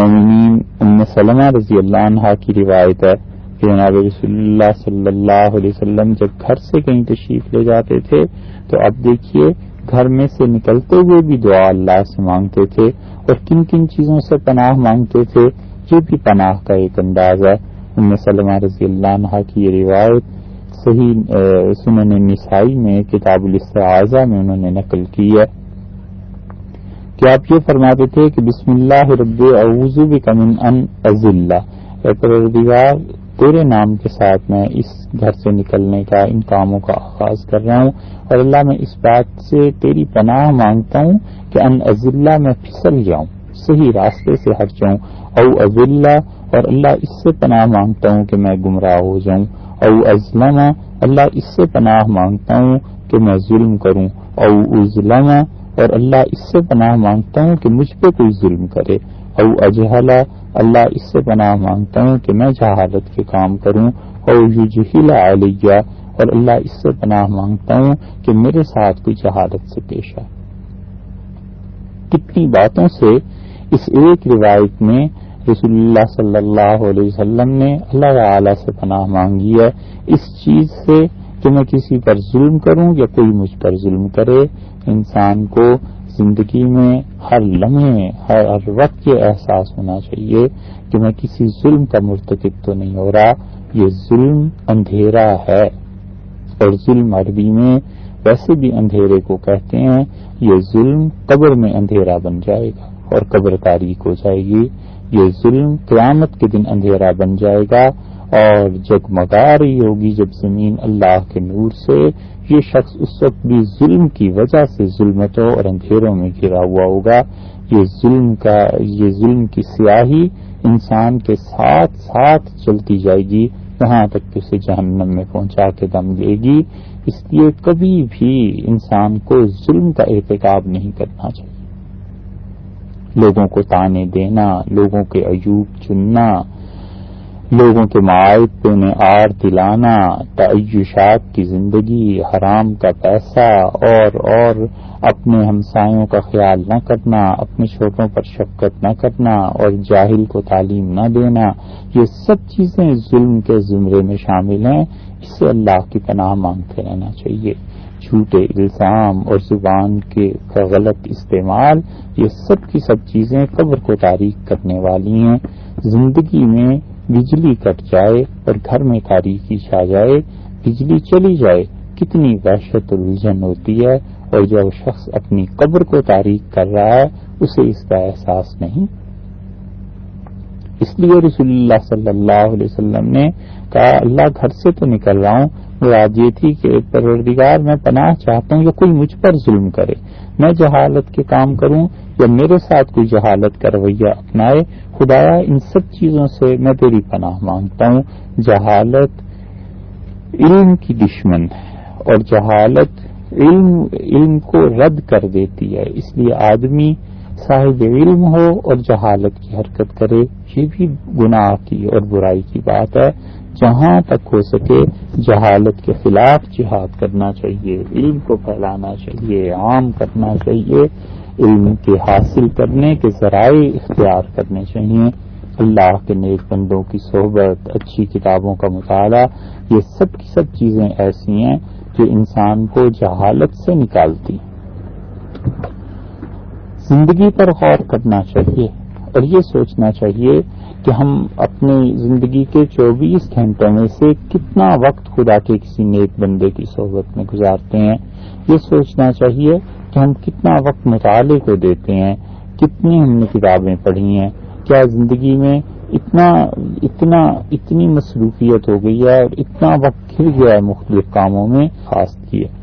المومنین ام سلمہ رضی اللہ عنہ کی روایت ہے کہ جناب رسول اللہ صلی اللہ علیہ وسلم جب گھر سے کہیں تشریف لے جاتے تھے، تو اب دیکھیے گھر میں سے نکلتے ہوئے بھی دعا اللہ سے مانگتے تھے اور کن کن چیزوں سے پناہ مانگتے تھے، یہ بھی پناہ کا ایک انداز ہے۔ ام سلمہ رضی اللہ عنہ کی یہ روایت صحیح سنن نسائی میں، کتاب الاستعاذہ میں انہوں نے نقل کی ہے۔ کہ آپ یہ فرماتے تھے کہ بسم اللہ رب اعوذ بکمن ان اے پروردگار، تیرے نام کے ساتھ میں اس گھر سے نکلنے کا ان کاموں کا آغاز کر رہا ہوں اور اللہ میں اس بات سے تیری پناہ مانگتا ہوں کہ ان عزلہ میں پھسل جاؤں، صحیح راستے سے ہٹ جاؤں۔ او عزلہ اور اللہ اس سے پناہ مانگتا ہوں کہ میں گمراہ ہو جاؤں۔ او ازلم اللہ اس سے پناہ مانگتا ہوں کہ میں ظلم کروں۔ او ازلم اور اللہ اس سے پناہ مانگتا ہوں کہ مجھ پہ کوئی ظلم کرے۔ او اجہلا، اللہ اس سے پناہ مانگتا ہوں کہ میں جہالت کے کام کروں۔ اور یو علیہ، اور اللہ اس سے پناہ مانگتا ہوں کہ میرے ساتھ کوئی جہالت سے پیش آئے۔ کتنی باتوں سے اس ایک روایت میں رسول اللہ صلی اللہ علیہ وسلم نے اللہ تعالی سے پناہ مانگی ہے۔ اس چیز سے کہ میں کسی پر ظلم کروں یا کوئی مجھ پر ظلم کرے، انسان کو زندگی میں ہر لمحے، ہر ہر وقت یہ احساس ہونا چاہیے کہ میں کسی ظلم کا مرتکب تو نہیں ہو رہا، یہ ظلم اندھیرا ہے۔ اور ظلم عربی میں ویسے بھی اندھیرے کو کہتے ہیں، یہ ظلم قبر میں اندھیرا بن جائے گا اور قبر تاریخ ہو جائے گی۔ یہ ظلم قیامت کے دن اندھیرا بن جائے گا۔ اور جگمگا رہی ہوگی جب زمین اللہ کے نور سے، یہ شخص اس وقت بھی ظلم کی وجہ سے ظلمتوں اور اندھیروں میں گرا ہوا ہوگا۔ یہ ظلم کا، یہ ظلم کی سیاہی انسان کے ساتھ ساتھ چلتی جائے گی یہاں تک کہ اسے جہنم میں پہنچا کے دم لے گی۔ اس لیے کبھی بھی انسان کو ظلم کا احتکاب نہیں کرنا چاہیے۔ لوگوں کو تانے دینا، لوگوں کے عیوب چننا لوگوں کے معائد پہ انہیں آر دلانا، تعیشات کی زندگی، حرام کا پیسہ، اور اور اپنے ہمسایوں کا خیال نہ کرنا، اپنے چھوٹوں پر شفقت نہ کرنا، اور جاہل کو تعلیم نہ دینا۔ یہ سب چیزیں ظلم کے زمرے میں شامل ہیں۔ اس سے اللہ کی پناہ مانگتے رہنا چاہیے۔ جھوٹے الزام اور زبان کے غلط استعمال، یہ سب کی سب چیزیں قبر کو تاریخ کرنے والی ہیں۔ زندگی میں بجلی کٹ جائے اور گھر میں تاریخی چھا جائے، بجلی چلی جائے، کتنی وحشت الجھن ہوتی ہے، اور جب شخص اپنی قبر کو تاریخ کر رہا ہے، اسے اس کا احساس نہیں۔ اس لیے رسول اللہ صلی اللہ علیہ وسلم نے کہا، اللہ گھر سے تو نکل رہا ہوں مراد یہ تھی کہ پروردگار میں پناہ چاہتا ہوں یا کوئی مجھ پر ظلم کرے، میں جہالت کے کام کروں یا میرے ساتھ کوئی جہالت کا رویہ اپنائے، خدایا ان سب چیزوں سے میں تیری پناہ مانگتا ہوں۔ جہالت علم کی دشمن ہے اور جہالت علم علم کو رد کر دیتی ہے۔ اس لیے آدمی صاحب علم ہو اور جہالت کی حرکت کرے، یہ بھی گناہ کی اور برائی کی بات ہے۔ جہاں تک ہو سکے جہالت کے خلاف جہاد کرنا چاہیے، علم کو پھیلانا چاہیے، عام کرنا چاہیے، علم کے حاصل کرنے کے ذرائع اختیار کرنے چاہیے۔ اللہ کے نیک بندوں کی صحبت، اچھی کتابوں کا مطالعہ، یہ سب کی سب چیزیں ایسی ہیں جو انسان کو جہالت سے نکالتی۔ زندگی پر غور کرنا چاہیے۔ اور یہ سوچنا چاہیے کہ ہم اپنی زندگی کے چوبیس گھنٹوں میں سے کتنا وقت خدا کے کسی نیک بندے کی صحبت میں گزارتے ہیں؟ یہ سوچنا چاہیے کہ ہم کتنا وقت مطالعے کو دیتے ہیں، کتنی ہم نے کتابیں پڑھی ہیں، کیا زندگی میں اتنا اتنا، اتنی مصروفیت ہو گئی ہے اور اتنا وقت کھل گیا ہے مختلف کاموں میں، خاص کیے